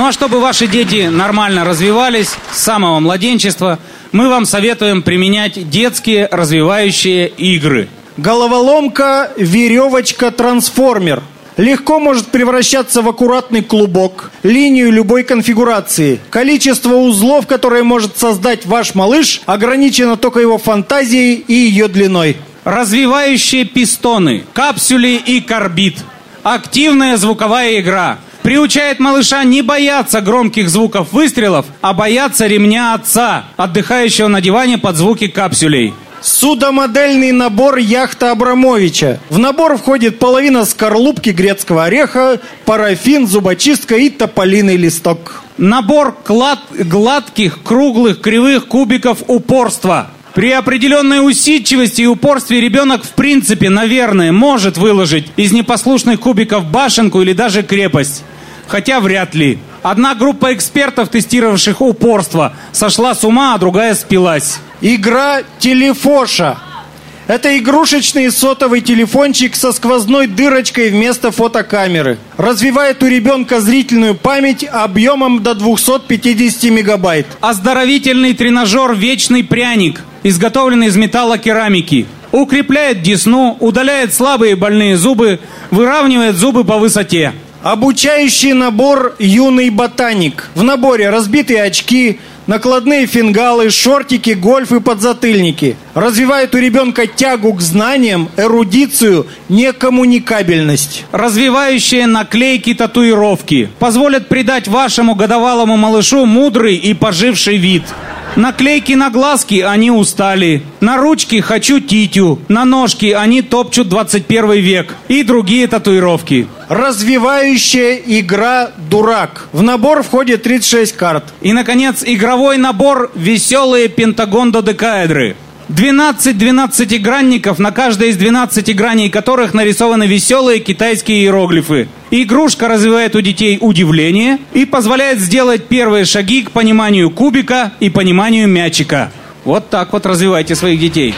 Ну а чтобы ваши дети нормально развивались с самого младенчества, мы вам советуем применять детские развивающие игры. Головоломка, веревочка, трансформер. Легко может превращаться в аккуратный клубок, линию любой конфигурации. Количество узлов, которые может создать ваш малыш, ограничено только его фантазией и ее длиной. Развивающие пистоны, капсюли и карбид. Активная звуковая игра. Приучает малыша не бояться громких звуков выстрелов, а бояться ремня отца, отдыхающего на диване под звуки капсюлей. Судомодельный набор яхта Абрамовича. В набор входит половина скорлупки грецкого ореха, парафин, зубочистка и тополиный листок. Набор клад... гладких, круглых, кривых кубиков упорства. При определенной усидчивости и упорстве ребенок в принципе, наверное, может выложить из непослушных кубиков башенку или даже крепость. Хотя вряд ли. Одна группа экспертов, тестировавших упорство, сошла с ума, а другая спилась. Игра «Телефоша». Это игрушечный сотовый телефончик со сквозной дырочкой вместо фотокамеры. Развивает у ребенка зрительную память объемом до 250 мегабайт. Оздоровительный тренажер «Вечный пряник», изготовленный из металлокерамики. Укрепляет десну, удаляет слабые больные зубы, выравнивает зубы по высоте. Обучающий набор «Юный ботаник». В наборе разбитые очки, накладные фингалы, шортики, гольф и подзатыльники. Развивает у ребенка тягу к знаниям, эрудицию, некоммуникабельность. Развивающие наклейки татуировки позволят придать вашему годовалому малышу мудрый и поживший вид. Наклейки на глазки они устали. На ручки хочу титю. На ножки они топчут 21 век. И другие татуировки. Развивающая игра «Дурак». В набор входит 36 карт. И, наконец, игровой набор «Веселые пентагон додекаэдры». 12 12-игранников, на каждой из 12 граней которых нарисованы веселые китайские иероглифы. Игрушка развивает у детей удивление и позволяет сделать первые шаги к пониманию кубика и пониманию мячика. Вот так вот развивайте своих детей.